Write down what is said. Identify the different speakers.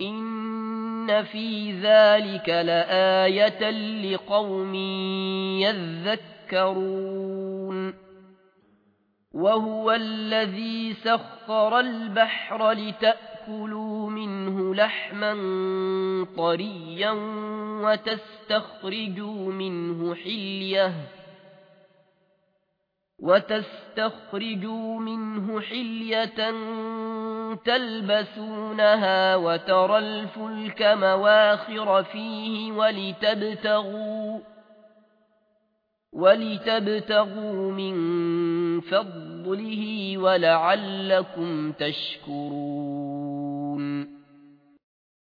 Speaker 1: إن في ذلك لآية لقوم يذكرون وهو الذي سخر البحر لتأكلوا منه لحما طريا وتستخرجوا منه حليه وتستخرجوا منه حلية تلبسونها وترى الفلك مواخر فيه ولتبتغوا ولتبتغوا من فضله ولعلكم تشكرون